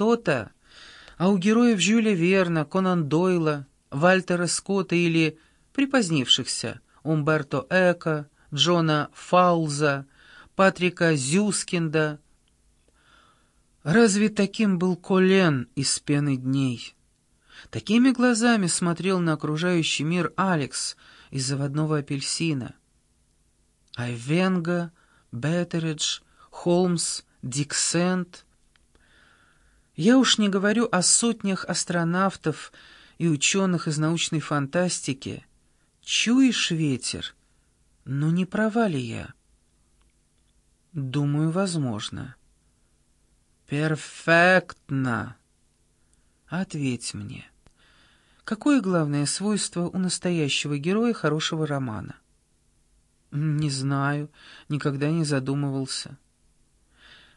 то-то. А у героев Жюля Верна, Конан Дойла, Вальтера Скотта или припозднившихся Умберто Эко, Джона Фаулза, Патрика Зюскинда. Разве таким был Колен из «Пены дней»? Такими глазами смотрел на окружающий мир Алекс из «Заводного апельсина». Айвенга, Беттеридж, Холмс, Диксент. Я уж не говорю о сотнях астронавтов и ученых из научной фантастики. Чуешь ветер? Но не права ли я? Думаю, возможно. Перфектно. Ответь мне. Какое главное свойство у настоящего героя хорошего романа? Не знаю, никогда не задумывался.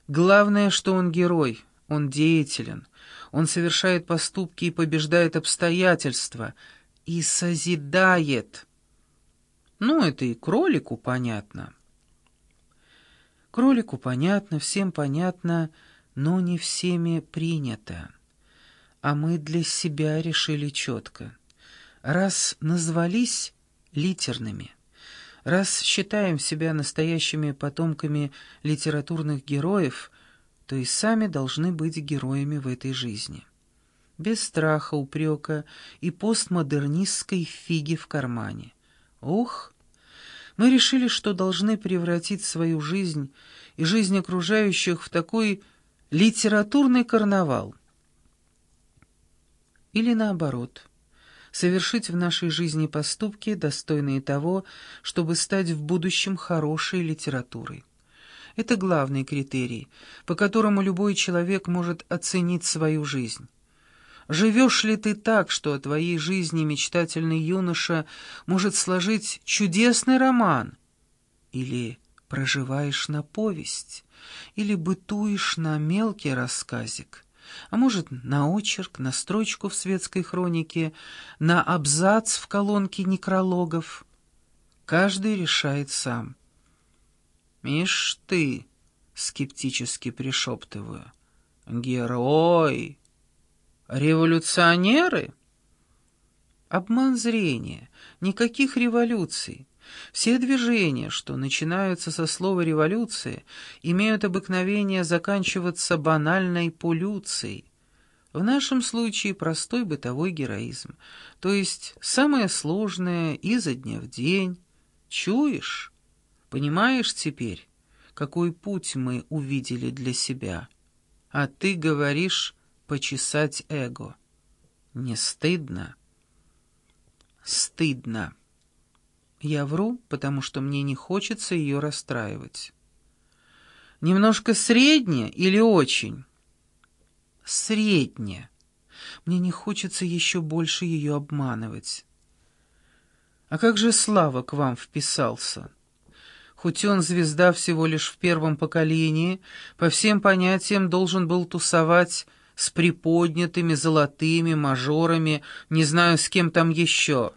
Главное, что он герой, он деятелен, он совершает поступки и побеждает обстоятельства, и созидает. Ну, это и кролику понятно. Кролику понятно, всем понятно, но не всеми принято. А мы для себя решили четко. Раз назвались литерными, раз считаем себя настоящими потомками литературных героев, то и сами должны быть героями в этой жизни. Без страха, упрека и постмодернистской фиги в кармане. Ох, мы решили, что должны превратить свою жизнь и жизнь окружающих в такой литературный карнавал — или наоборот, совершить в нашей жизни поступки, достойные того, чтобы стать в будущем хорошей литературой. Это главный критерий, по которому любой человек может оценить свою жизнь. Живешь ли ты так, что о твоей жизни мечтательный юноша может сложить чудесный роман? Или проживаешь на повесть? Или бытуешь на мелкий рассказик? а может, на очерк, на строчку в светской хронике, на абзац в колонке некрологов. Каждый решает сам. «Ишь ты!» — скептически пришептываю. «Герой! Революционеры?» Обман зрения, никаких революций. Все движения, что начинаются со слова «революция», имеют обыкновение заканчиваться банальной полюцией. В нашем случае простой бытовой героизм, то есть самое сложное изо дня в день. Чуешь? Понимаешь теперь, какой путь мы увидели для себя? А ты говоришь «почесать эго». Не стыдно? Стыдно. Я вру, потому что мне не хочется ее расстраивать. Немножко среднее или очень? Среднее. Мне не хочется еще больше ее обманывать. А как же Слава к вам вписался? Хоть он звезда всего лишь в первом поколении, по всем понятиям должен был тусовать с приподнятыми золотыми мажорами, не знаю, с кем там еще.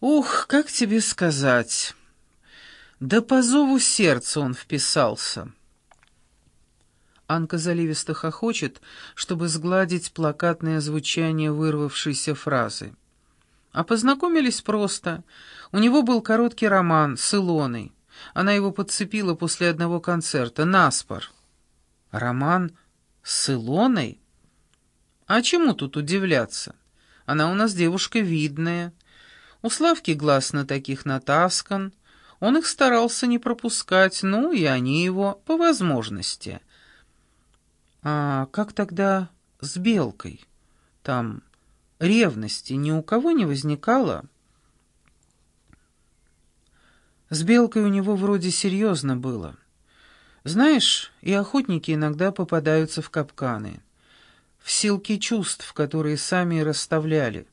Ух, как тебе сказать? Да по зову сердца он вписался. Анка заливисто хохочет, чтобы сгладить плакатное звучание вырвавшейся фразы. А познакомились просто. У него был короткий роман с Илоной. Она его подцепила после одного концерта, наспор. Роман с Илоной? А чему тут удивляться? Она у нас девушка видная, у Славки глаз на таких натаскан. Он их старался не пропускать, ну и они его по возможности. А как тогда с Белкой? Там ревности ни у кого не возникало? С Белкой у него вроде серьезно было. Знаешь, и охотники иногда попадаются в капканы, в силки чувств, которые сами расставляли.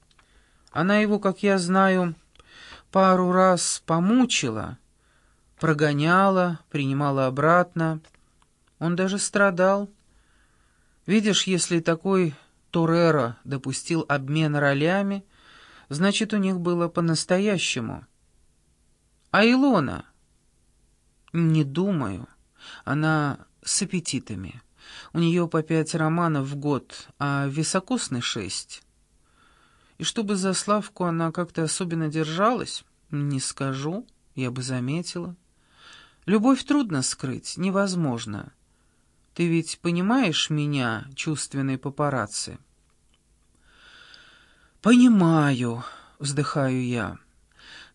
Она его, как я знаю, пару раз помучила, прогоняла, принимала обратно. Он даже страдал. Видишь, если такой Торера допустил обмен ролями, значит, у них было по-настоящему. А Илона? Не думаю. Она с аппетитами. У нее по пять романов в год, а високосный шесть. И чтобы за Славку она как-то особенно держалась, не скажу, я бы заметила. Любовь трудно скрыть, невозможно. Ты ведь понимаешь меня, чувственные папарацци?» «Понимаю», — вздыхаю я.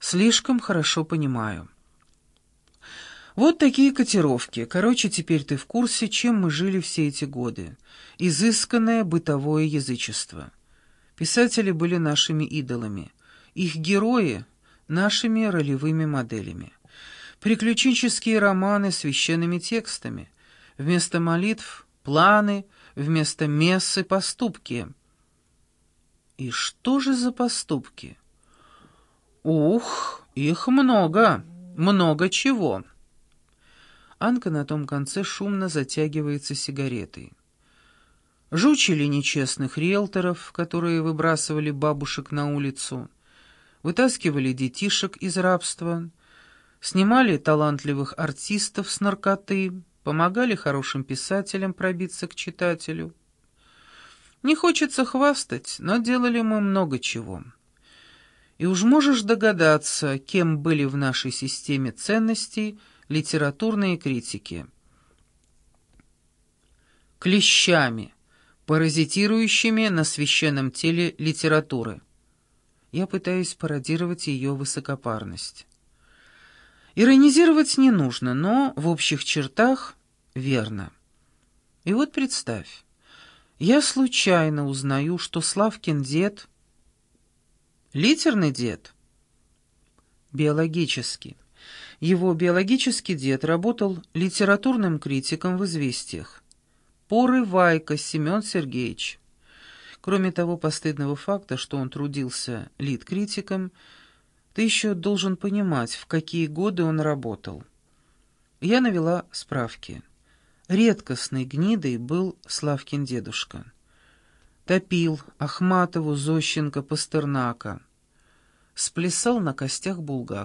«Слишком хорошо понимаю». Вот такие котировки. Короче, теперь ты в курсе, чем мы жили все эти годы. Изысканное бытовое язычество. Писатели были нашими идолами. Их герои — нашими ролевыми моделями. Приключенческие романы священными текстами. Вместо молитв — планы, вместо мессы — поступки. И что же за поступки? Ух, их много, много чего. Анка на том конце шумно затягивается сигаретой. Жучили нечестных риэлторов, которые выбрасывали бабушек на улицу, вытаскивали детишек из рабства, снимали талантливых артистов с наркоты, помогали хорошим писателям пробиться к читателю. Не хочется хвастать, но делали мы много чего. И уж можешь догадаться, кем были в нашей системе ценностей – литературные критики. Клещами, паразитирующими на священном теле литературы. Я пытаюсь пародировать ее высокопарность. Иронизировать не нужно, но в общих чертах верно. И вот представь, я случайно узнаю, что Славкин дед... Литерный дед? Биологический. Его биологический дед работал литературным критиком в «Известиях». Поры Вайка Семен Сергеевич. Кроме того постыдного факта, что он трудился лит-критиком, ты еще должен понимать, в какие годы он работал. Я навела справки. Редкостной гнидой был Славкин дедушка. Топил Ахматову, Зощенко, Пастернака. Сплясал на костях Булгакова.